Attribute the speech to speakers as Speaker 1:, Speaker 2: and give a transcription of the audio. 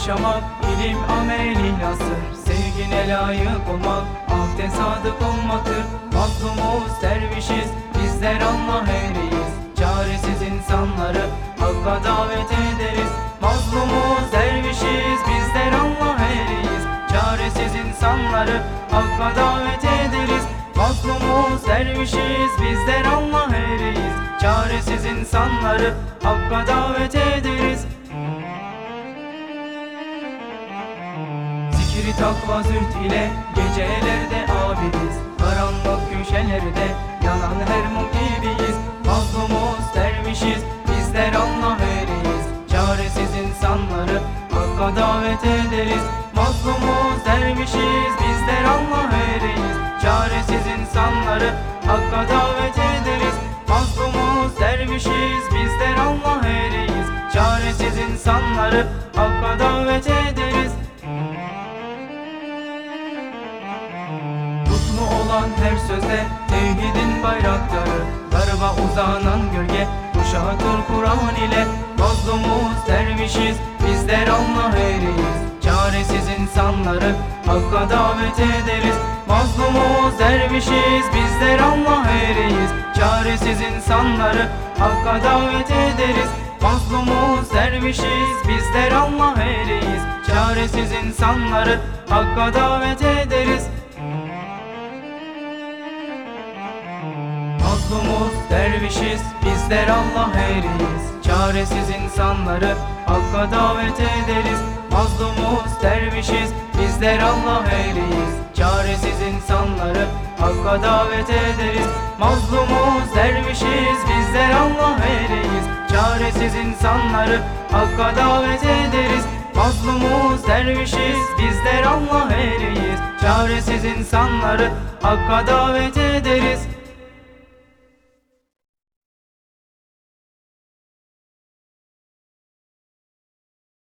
Speaker 1: yaşamak ilim ameli nasır. Sevgine layık olmak Ahde sadık olmaktır. Mazlumuz dervişiz Bizler Allah eriyiz Çaresiz insanları Hakka davet ederiz. Mazlumuz dervişiz Bizler Allah eriyiz Çaresiz insanları Hakka davet ederiz. Mazlumuz dervişiz Bizler Allah eriyiz Çaresiz insanları Hakka davet ederiz Zikri takva züht ile gecelerde abidiz. Karanlık köşelerde yanan her mum gibiyiz Mazlumuz dervişiz bizler Allah eriyiz Çaresiz insanları hakka davet ederiz. Mazlumuz dervişiz bizler Allah eriyiz Çaresiz insanları hakka davet ederiz. Mazlumuz dervişiz bizler Allah eriyiz Çaresiz insanları hakka davet ederiz olan her sözde tevhidin bayrakları. Darba uzanan gölge kuşatır Kur'an ile. Mazlumuz dervişiz bizler Allah eriyiz Çaresiz insanları hakka davet ederiz. Mazlumuz dervişiz bizler Allah eriyiz Çaresiz insanları hakka davet ederiz. Mazlumuz dervişiz bizler Allah eriyiz Çaresiz insanları hakka davet ederiz Mazlumuz dervişiz bizler Allah eriyiz Çaresiz insanları hakka davet ederiz. Mazlumuz dervişiz bizler Allah eriyiz Çaresiz insanları hakka davet ederiz. Mazlumuz dervişiz bizler Allah eriyiz Çaresiz insanları hakka davet ederiz. Mazlumuz dervişiz bizler Allah eriyiz Çaresiz insanları hakka davet ederiz